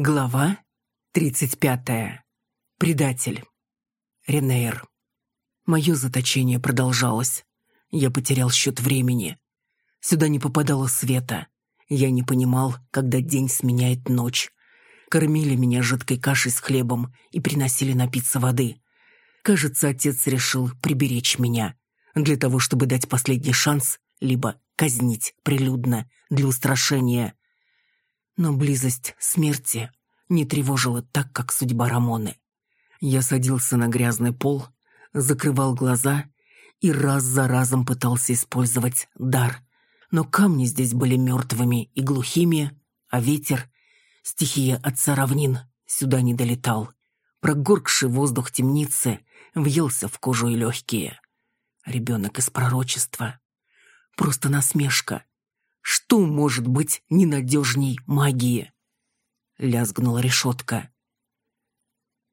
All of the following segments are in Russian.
Глава 35. Предатель. Ренейр. Мое заточение продолжалось. Я потерял счет времени. Сюда не попадало света. Я не понимал, когда день сменяет ночь. Кормили меня жидкой кашей с хлебом и приносили напиться воды. Кажется, отец решил приберечь меня. Для того, чтобы дать последний шанс, либо казнить прилюдно для устрашения – но близость смерти не тревожила так, как судьба Рамоны. Я садился на грязный пол, закрывал глаза и раз за разом пытался использовать дар. Но камни здесь были мертвыми и глухими, а ветер, стихия отца равнин, сюда не долетал. Прогоркший воздух темницы въелся в кожу и легкие. Ребенок из пророчества. Просто насмешка. Что может быть ненадежней магии? Лязгнула решетка.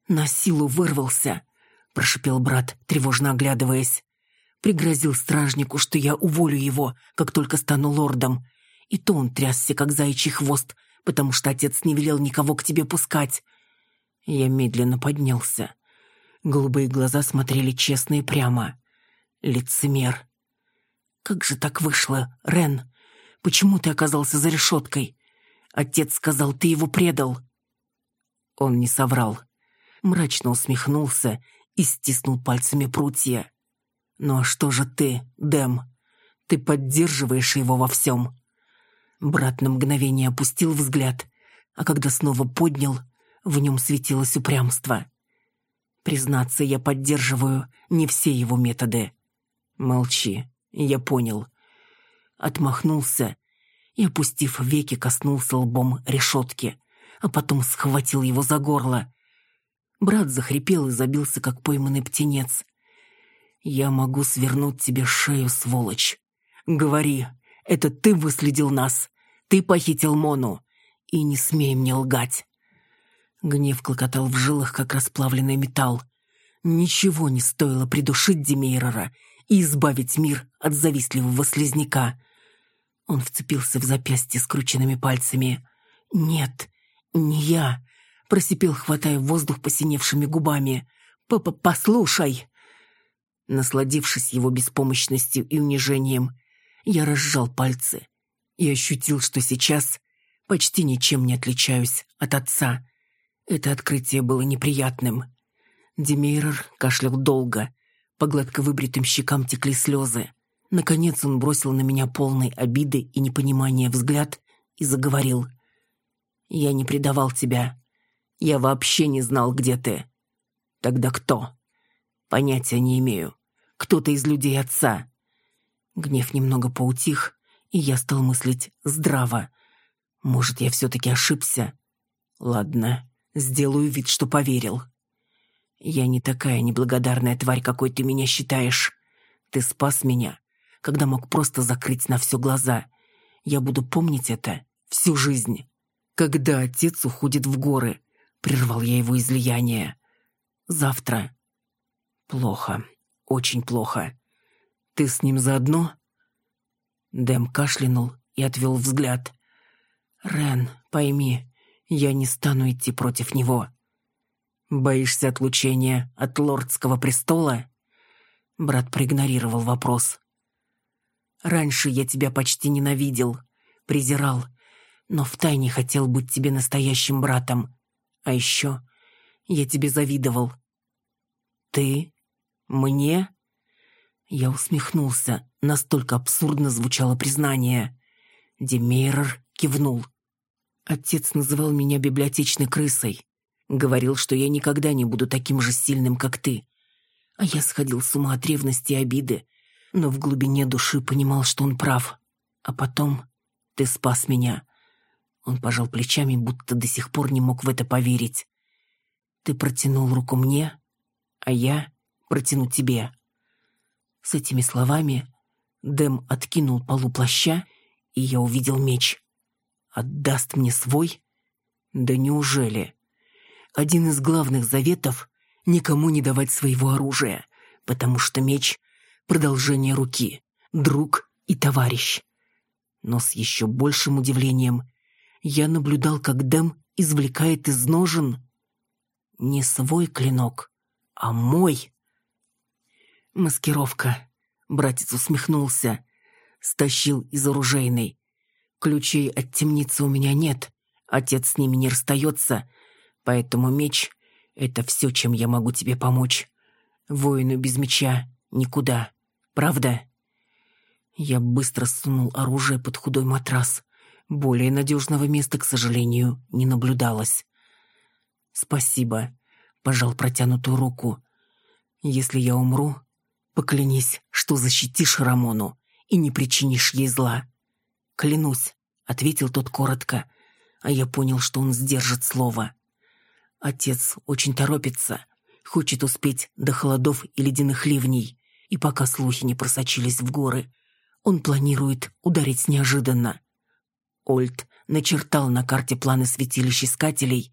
«На силу вырвался», — прошипел брат, тревожно оглядываясь. Пригрозил стражнику, что я уволю его, как только стану лордом. И то он трясся, как заячий хвост, потому что отец не велел никого к тебе пускать. Я медленно поднялся. Голубые глаза смотрели честно и прямо. Лицемер. «Как же так вышло, Рен?» Почему ты оказался за решеткой? Отец сказал, ты его предал. Он не соврал. Мрачно усмехнулся и стиснул пальцами прутья. «Ну а что же ты, Дэм? Ты поддерживаешь его во всем?» Брат на мгновение опустил взгляд, а когда снова поднял, в нем светилось упрямство. «Признаться, я поддерживаю не все его методы». «Молчи, я понял отмахнулся и, опустив веки, коснулся лбом решетки, а потом схватил его за горло. Брат захрипел и забился, как пойманный птенец. «Я могу свернуть тебе шею, сволочь. Говори, это ты выследил нас, ты похитил Мону, и не смей мне лгать». Гнев клокотал в жилах, как расплавленный металл. Ничего не стоило придушить Демейрора и избавить мир от завистливого слизняка. Он вцепился в запястье скрученными пальцами. «Нет, не я!» — просипел, хватая воздух посиневшими губами. «П -п «Послушай!» Насладившись его беспомощностью и унижением, я разжал пальцы и ощутил, что сейчас почти ничем не отличаюсь от отца. Это открытие было неприятным. Демейрер кашлял долго, по гладко выбритым щекам текли слезы. Наконец он бросил на меня полный обиды и непонимания взгляд и заговорил. «Я не предавал тебя. Я вообще не знал, где ты. Тогда кто? Понятия не имею. Кто-то из людей отца». Гнев немного поутих, и я стал мыслить здраво. Может, я все-таки ошибся? Ладно, сделаю вид, что поверил. Я не такая неблагодарная тварь, какой ты меня считаешь. Ты спас меня, когда мог просто закрыть на все глаза. Я буду помнить это всю жизнь. Когда отец уходит в горы, прервал я его излияние. Завтра. Плохо, очень плохо. Ты с ним заодно? Дэм кашлянул и отвел взгляд. Рен, пойми, я не стану идти против него. Боишься отлучения от лордского престола? Брат проигнорировал вопрос. Раньше я тебя почти ненавидел, презирал, но втайне хотел быть тебе настоящим братом. А еще я тебе завидовал. Ты? Мне? Я усмехнулся, настолько абсурдно звучало признание. Демейрер кивнул. Отец называл меня библиотечной крысой. Говорил, что я никогда не буду таким же сильным, как ты. А я сходил с ума от ревности и обиды, но в глубине души понимал, что он прав. А потом ты спас меня. Он пожал плечами, будто до сих пор не мог в это поверить. Ты протянул руку мне, а я протяну тебе. С этими словами Дэм откинул полу плаща, и я увидел меч. Отдаст мне свой? Да неужели? Один из главных заветов — никому не давать своего оружия, потому что меч продолжение руки, друг и товарищ. Но с еще большим удивлением я наблюдал, как Дэм извлекает из ножен не свой клинок, а мой. Маскировка. Братец усмехнулся. Стащил из оружейной. Ключей от темницы у меня нет. Отец с ними не расстается. Поэтому меч — это все, чем я могу тебе помочь. Воину без меча никуда. Правда? Я быстро сунул оружие под худой матрас. Более надежного места, к сожалению, не наблюдалось. «Спасибо», — пожал протянутую руку. «Если я умру, поклянись, что защитишь Рамону и не причинишь ей зла». «Клянусь», — ответил тот коротко, а я понял, что он сдержит слово. Отец очень торопится, хочет успеть до холодов и ледяных ливней, и пока слухи не просочились в горы, он планирует ударить неожиданно. Ольд начертал на карте планы святилищ искателей.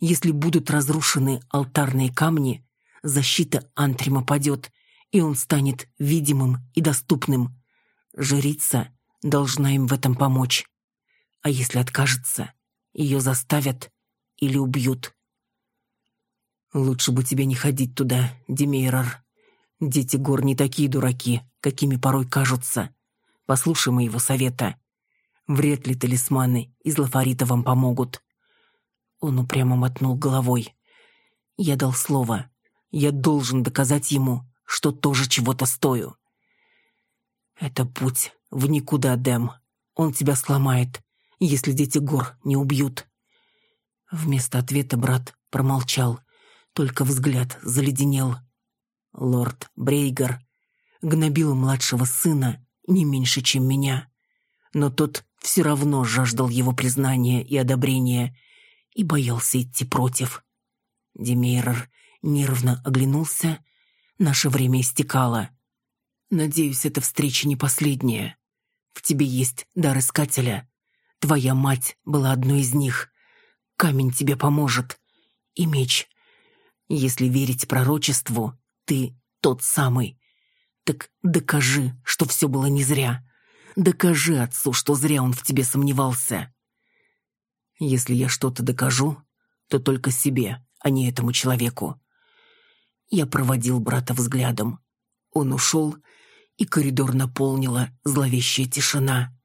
Если будут разрушены алтарные камни, защита Антрима падет, и он станет видимым и доступным. Жрица должна им в этом помочь. А если откажется, ее заставят или убьют. Лучше бы тебе не ходить туда, Демейрор. Дети гор не такие дураки, какими порой кажутся. Послушай моего совета. Вряд ли талисманы из лафарита вам помогут». Он упрямо мотнул головой. «Я дал слово. Я должен доказать ему, что тоже чего-то стою». «Это путь в никуда, Дэм. Он тебя сломает, если дети гор не убьют». Вместо ответа брат промолчал, только взгляд заледенел. Лорд Брейгер гнобил младшего сына не меньше, чем меня. Но тот все равно жаждал его признания и одобрения и боялся идти против. Демейрер нервно оглянулся. Наше время истекало. Надеюсь, эта встреча не последняя. В тебе есть дар искателя. Твоя мать была одной из них. Камень тебе поможет. И меч. Если верить пророчеству, ты тот самый. Так докажи, что все было не зря. Докажи отцу, что зря он в тебе сомневался. Если я что-то докажу, то только себе, а не этому человеку. Я проводил брата взглядом. Он ушел, и коридор наполнила зловещая тишина.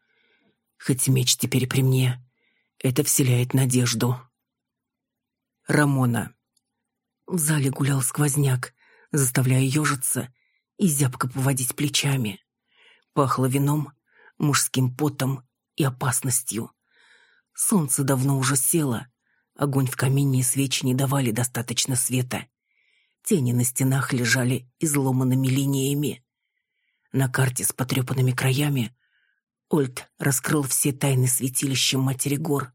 Хоть меч теперь при мне, это вселяет надежду. Рамона. В зале гулял сквозняк, заставляя ежиться и зябко поводить плечами. Пахло вином мужским потом и опасностью. Солнце давно уже село, огонь в камине и свечи не давали достаточно света. Тени на стенах лежали изломанными линиями. На карте с потрепанными краями Ольд раскрыл все тайны святилища Матери Гор.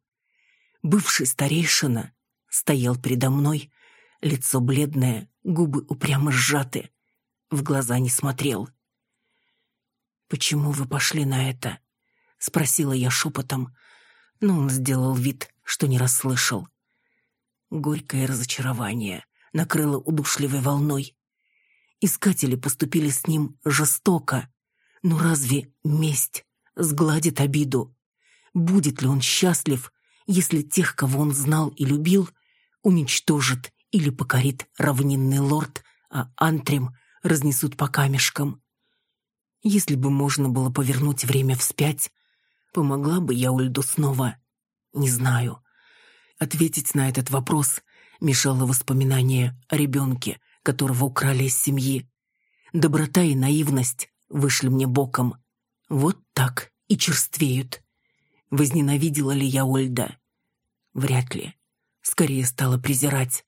Бывший старейшина стоял передо мной, лицо бледное, губы упрямо сжаты, в глаза не смотрел — «Почему вы пошли на это?» — спросила я шепотом, но он сделал вид, что не расслышал. Горькое разочарование накрыло удушливой волной. Искатели поступили с ним жестоко. Но разве месть сгладит обиду? Будет ли он счастлив, если тех, кого он знал и любил, уничтожит или покорит равнинный лорд, а антрим разнесут по камешкам? Если бы можно было повернуть время вспять, помогла бы я Ульду снова? Не знаю. Ответить на этот вопрос мешало воспоминание о ребенке, которого украли из семьи. Доброта и наивность вышли мне боком. Вот так и черствеют. Возненавидела ли я Ольда? Вряд ли. Скорее стала презирать.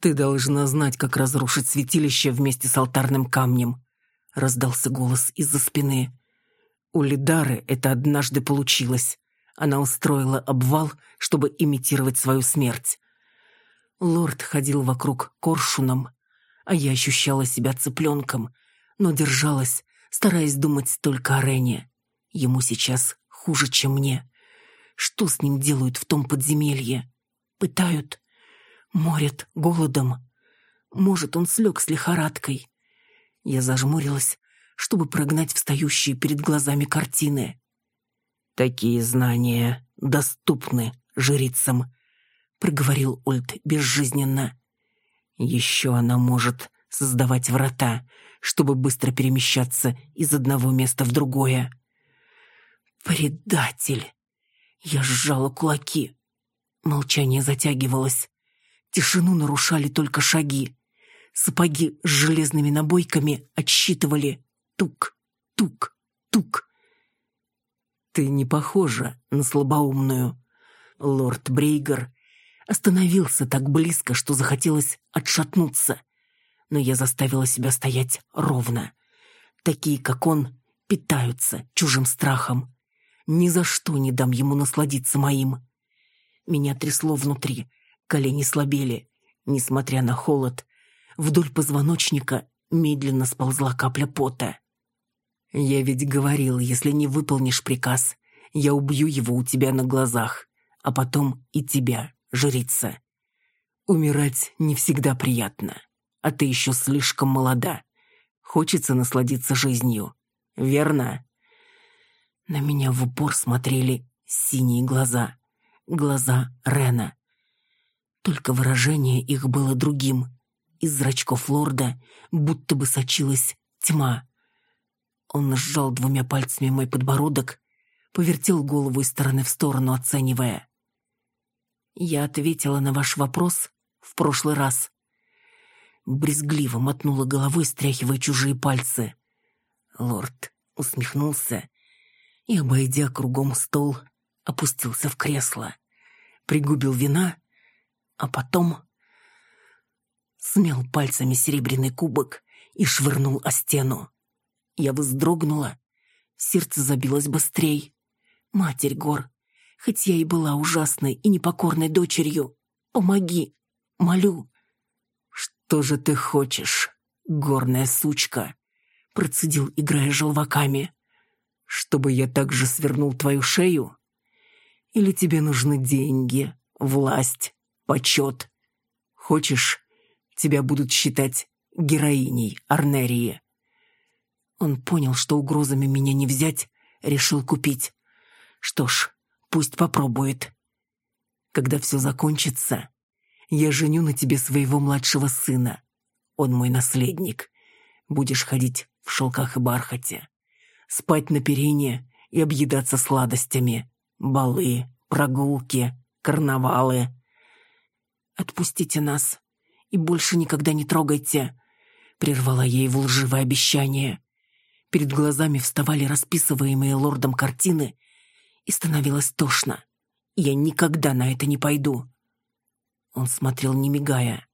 «Ты должна знать, как разрушить святилище вместе с алтарным камнем», раздался голос из-за спины. У Лидары это однажды получилось. Она устроила обвал, чтобы имитировать свою смерть. Лорд ходил вокруг коршуном, а я ощущала себя цыпленком, но держалась, стараясь думать только о Рене. Ему сейчас хуже, чем мне. Что с ним делают в том подземелье? Пытают? Морят голодом? Может, он слег с лихорадкой? Я зажмурилась, чтобы прогнать встающие перед глазами картины. «Такие знания доступны жрицам», — проговорил Ольд безжизненно. «Еще она может создавать врата, чтобы быстро перемещаться из одного места в другое». «Предатель!» Я сжала кулаки. Молчание затягивалось. Тишину нарушали только шаги. Сапоги с железными набойками отсчитывали тук, тук, тук. «Ты не похожа на слабоумную». Лорд Брейгер остановился так близко, что захотелось отшатнуться. Но я заставила себя стоять ровно. Такие, как он, питаются чужим страхом. Ни за что не дам ему насладиться моим. Меня трясло внутри, колени слабели. Несмотря на холод, вдоль позвоночника медленно сползла капля пота. «Я ведь говорил, если не выполнишь приказ, я убью его у тебя на глазах, а потом и тебя, жрица. Умирать не всегда приятно, а ты еще слишком молода. Хочется насладиться жизнью, верно?» На меня в упор смотрели синие глаза, глаза Рена. Только выражение их было другим. Из зрачков лорда будто бы сочилась тьма. Он сжал двумя пальцами мой подбородок, повертел голову из стороны в сторону, оценивая. «Я ответила на ваш вопрос в прошлый раз». Брезгливо мотнула головой, стряхивая чужие пальцы. Лорд усмехнулся и, обойдя кругом стол, опустился в кресло, пригубил вина, а потом смял пальцами серебряный кубок и швырнул о стену. Я вздрогнула, сердце забилось быстрей. Матерь гор, хоть я и была ужасной и непокорной дочерью, помоги, молю. Что же ты хочешь, горная сучка? Процедил, играя желваками. Чтобы я также свернул твою шею? Или тебе нужны деньги, власть, почет? Хочешь, тебя будут считать героиней Арнерии?» Он понял, что угрозами меня не взять, решил купить. Что ж, пусть попробует. Когда все закончится, я женю на тебе своего младшего сына. Он мой наследник. Будешь ходить в шелках и бархате спать на перине и объедаться сладостями. Балы, прогулки, карнавалы. «Отпустите нас и больше никогда не трогайте», — прервала я его лживое обещание. Перед глазами вставали расписываемые лордом картины, и становилось тошно. Я никогда на это не пойду. Он смотрел, не мигая.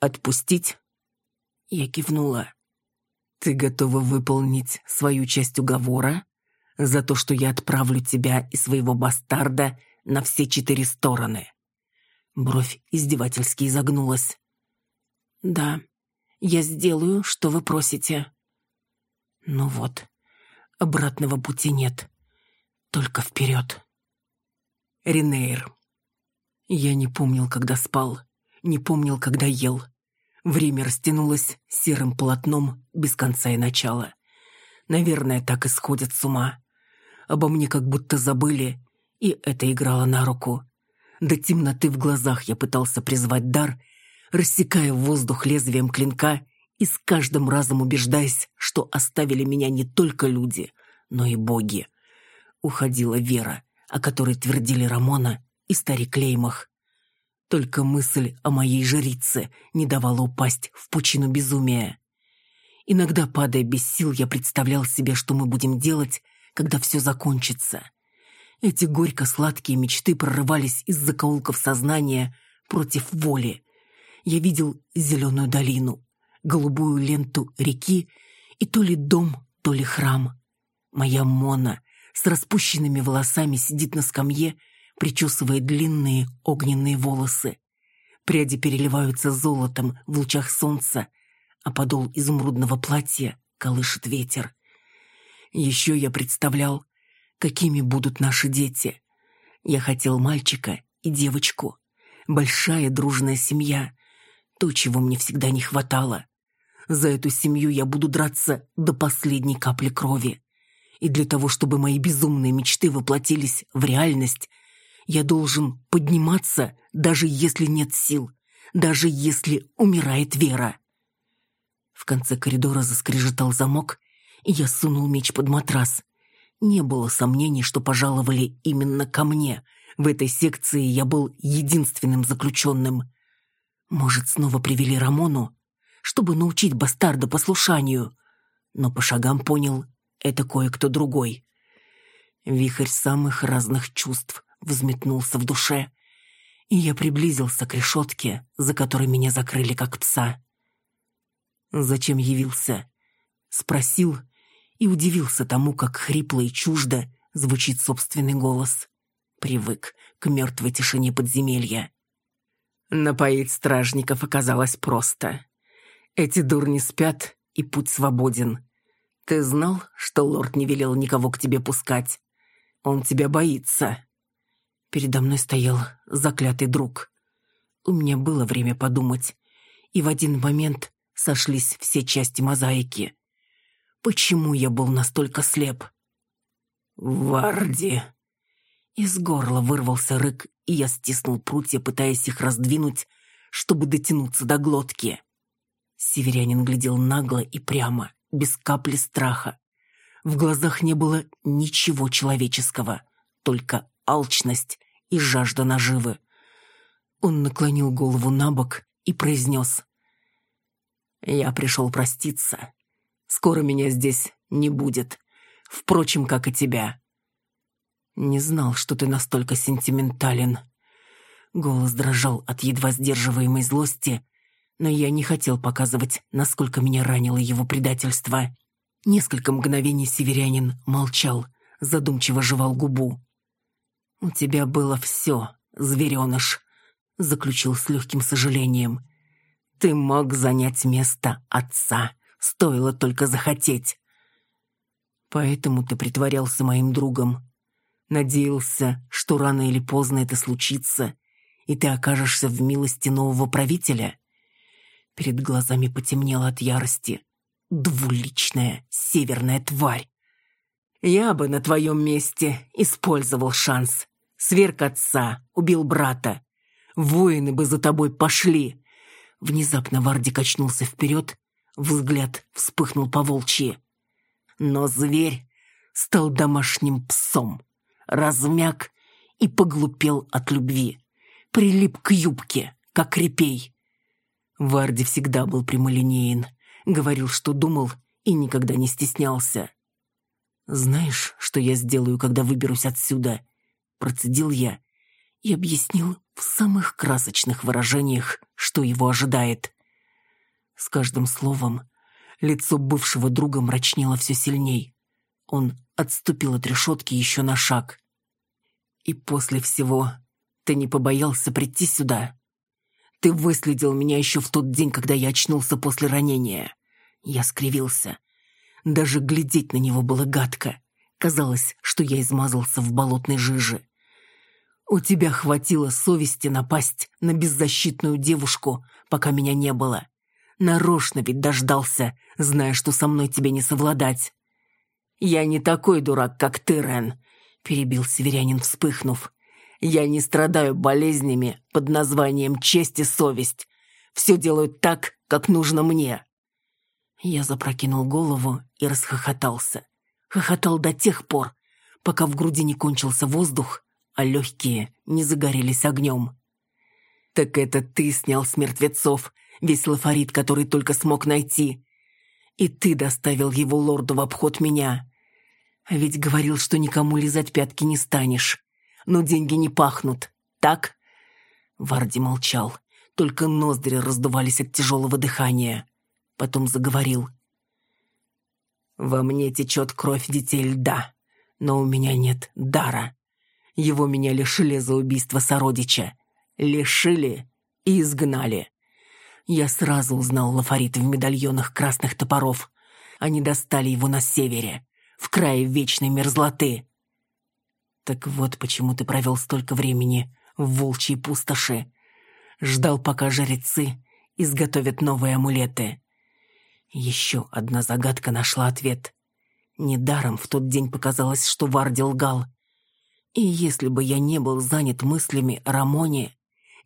«Отпустить?» Я кивнула. Ты готова выполнить свою часть уговора за то, что я отправлю тебя и своего бастарда на все четыре стороны?» Бровь издевательски изогнулась. «Да, я сделаю, что вы просите». «Ну вот, обратного пути нет, только вперед». Ренейр. Я не помнил, когда спал, не помнил, когда ел. Время растянулось серым полотном без конца и начала. Наверное, так и сходят с ума. Обо мне как будто забыли, и это играло на руку. До темноты в глазах я пытался призвать дар, рассекая воздух лезвием клинка и с каждым разом убеждаясь, что оставили меня не только люди, но и боги. Уходила вера, о которой твердили Рамона и старик Леймах. Только мысль о моей жрице не давала упасть в пучину безумия. Иногда, падая без сил, я представлял себе, что мы будем делать, когда все закончится. Эти горько-сладкие мечты прорывались из закоулков сознания против воли. Я видел зеленую долину, голубую ленту реки и то ли дом, то ли храм. Моя Мона с распущенными волосами сидит на скамье причесывая длинные огненные волосы. Пряди переливаются золотом в лучах солнца, а подол изумрудного платья колышет ветер. Еще я представлял, какими будут наши дети. Я хотел мальчика и девочку. Большая дружная семья. То, чего мне всегда не хватало. За эту семью я буду драться до последней капли крови. И для того, чтобы мои безумные мечты воплотились в реальность, Я должен подниматься, даже если нет сил, даже если умирает вера. В конце коридора заскрежетал замок, и я сунул меч под матрас. Не было сомнений, что пожаловали именно ко мне. В этой секции я был единственным заключенным. Может, снова привели Рамону, чтобы научить бастарда послушанию. Но по шагам понял, это кое-кто другой. Вихрь самых разных чувств взметнулся в душе, и я приблизился к решетке, за которой меня закрыли как пса. «Зачем явился?» Спросил и удивился тому, как хрипло и чуждо звучит собственный голос. Привык к мертвой тишине подземелья. Напоить стражников оказалось просто. Эти дурни спят, и путь свободен. Ты знал, что лорд не велел никого к тебе пускать? Он тебя боится. Передо мной стоял заклятый друг. У меня было время подумать, и в один момент сошлись все части мозаики. Почему я был настолько слеп? «Варди!» Из горла вырвался рык, и я стиснул прутья, пытаясь их раздвинуть, чтобы дотянуться до глотки. Северянин глядел нагло и прямо, без капли страха. В глазах не было ничего человеческого, только алчность и жажда наживы. Он наклонил голову на бок и произнес. «Я пришел проститься. Скоро меня здесь не будет. Впрочем, как и тебя». «Не знал, что ты настолько сентиментален». Голос дрожал от едва сдерживаемой злости, но я не хотел показывать, насколько меня ранило его предательство. Несколько мгновений северянин молчал, задумчиво жевал губу. «У тебя было все, звереныш», — заключил с легким сожалением. «Ты мог занять место отца, стоило только захотеть». «Поэтому ты притворялся моим другом. Надеялся, что рано или поздно это случится, и ты окажешься в милости нового правителя?» Перед глазами потемнело от ярости. Двуличная северная тварь. Я бы на твоем месте использовал шанс. Сверк отца, убил брата. Воины бы за тобой пошли. Внезапно Варди качнулся вперед, взгляд вспыхнул по волчьи. Но зверь стал домашним псом, размяк и поглупел от любви. Прилип к юбке, как репей. Варди всегда был прямолинеен, говорил, что думал, и никогда не стеснялся. «Знаешь, что я сделаю, когда выберусь отсюда?» Процедил я и объяснил в самых красочных выражениях, что его ожидает. С каждым словом лицо бывшего друга мрачнело все сильней. Он отступил от решетки еще на шаг. «И после всего ты не побоялся прийти сюда?» Ты выследил меня еще в тот день, когда я очнулся после ранения. Я скривился. Даже глядеть на него было гадко. Казалось, что я измазался в болотной жиже. У тебя хватило совести напасть на беззащитную девушку, пока меня не было. Нарочно ведь дождался, зная, что со мной тебе не совладать. «Я не такой дурак, как ты, Рен», — перебил северянин, вспыхнув. Я не страдаю болезнями под названием честь и совесть. Все делаю так, как нужно мне». Я запрокинул голову и расхохотался. Хохотал до тех пор, пока в груди не кончился воздух, а легкие не загорелись огнем. «Так это ты снял с мертвецов весь лафорит, который только смог найти. И ты доставил его лорду в обход меня. А ведь говорил, что никому лизать пятки не станешь но деньги не пахнут. Так?» Варди молчал, только ноздри раздувались от тяжелого дыхания. Потом заговорил. «Во мне течет кровь детей льда, но у меня нет дара. Его меня лишили за убийство сородича. Лишили и изгнали. Я сразу узнал лафорит в медальонах красных топоров. Они достали его на севере, в крае вечной мерзлоты. Так вот почему ты провел столько времени в волчьей пустоши. Ждал, пока жрецы изготовят новые амулеты. Еще одна загадка нашла ответ. Недаром в тот день показалось, что Варди лгал. И если бы я не был занят мыслями о Рамоне,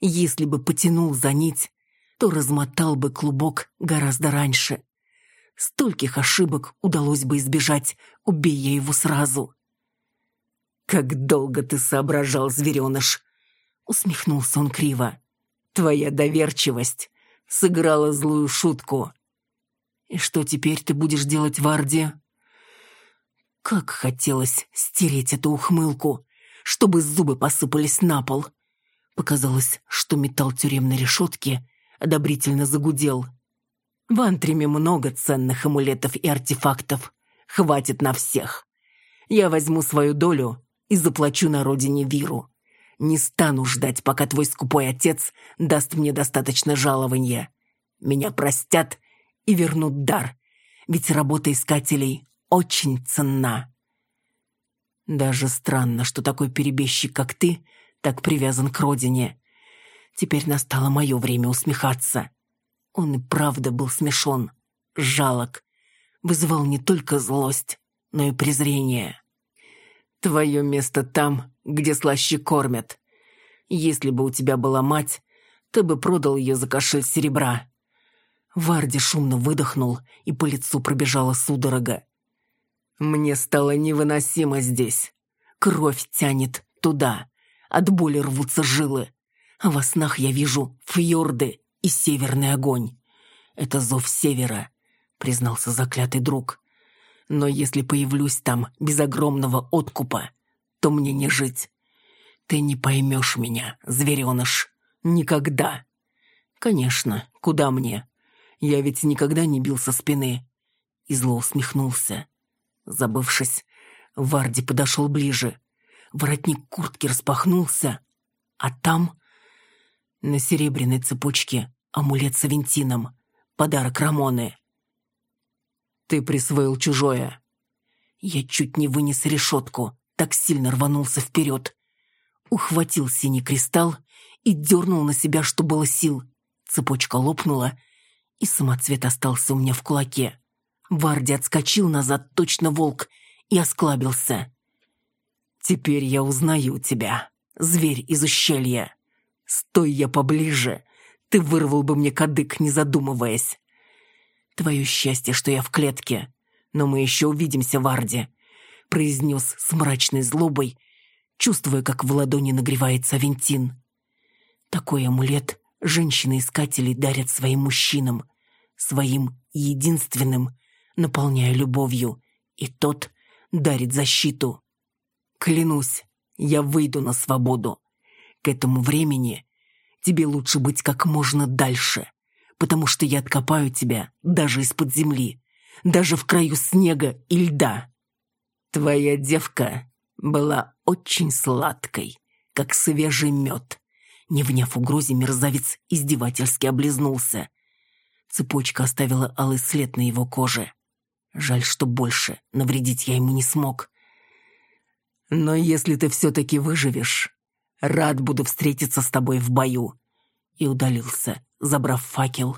если бы потянул за нить, то размотал бы клубок гораздо раньше. Стольких ошибок удалось бы избежать, убей я его сразу. «Как долго ты соображал, звереныш!» Усмехнулся он криво. «Твоя доверчивость сыграла злую шутку». «И что теперь ты будешь делать в Арде?» Как хотелось стереть эту ухмылку, чтобы зубы посыпались на пол. Показалось, что металл тюремной решетки одобрительно загудел. В Антриме много ценных амулетов и артефактов. Хватит на всех. Я возьму свою долю и заплачу на родине Виру. Не стану ждать, пока твой скупой отец даст мне достаточно жалования. Меня простят и вернут дар, ведь работа искателей очень ценна. Даже странно, что такой перебежчик, как ты, так привязан к родине. Теперь настало мое время усмехаться. Он и правда был смешон, жалок, вызывал не только злость, но и презрение. Твое место там, где слаще кормят. Если бы у тебя была мать, ты бы продал ее за кошель серебра». Варди шумно выдохнул, и по лицу пробежала судорога. «Мне стало невыносимо здесь. Кровь тянет туда. От боли рвутся жилы. А во снах я вижу фьорды и северный огонь. Это зов севера», — признался заклятый друг. Но если появлюсь там без огромного откупа, то мне не жить. Ты не поймешь меня, звереныш. Никогда. Конечно, куда мне? Я ведь никогда не бил со спины. И зло усмехнулся. Забывшись, Варди подошел ближе. Воротник куртки распахнулся, а там... На серебряной цепочке амулет с авентином. Подарок Рамоны. Ты присвоил чужое. Я чуть не вынес решетку, так сильно рванулся вперед. Ухватил синий кристалл и дернул на себя, что было сил. Цепочка лопнула, и самоцвет остался у меня в кулаке. Варди отскочил назад, точно волк, и осклабился. «Теперь я узнаю тебя, зверь из ущелья. Стой я поближе, ты вырвал бы мне кадык, не задумываясь. «Твое счастье, что я в клетке. Но мы еще увидимся в Арде», — произнес с мрачной злобой, чувствуя, как в ладони нагревается Авентин. Такой амулет женщины-искатели дарят своим мужчинам, своим единственным, наполняя любовью, и тот дарит защиту. Клянусь, я выйду на свободу. К этому времени тебе лучше быть как можно дальше потому что я откопаю тебя даже из-под земли, даже в краю снега и льда. Твоя девка была очень сладкой, как свежий мед. Не вняв угрозе, мерзавец издевательски облизнулся. Цепочка оставила алый след на его коже. Жаль, что больше навредить я ему не смог. Но если ты все-таки выживешь, рад буду встретиться с тобой в бою. И удалился, забрав факел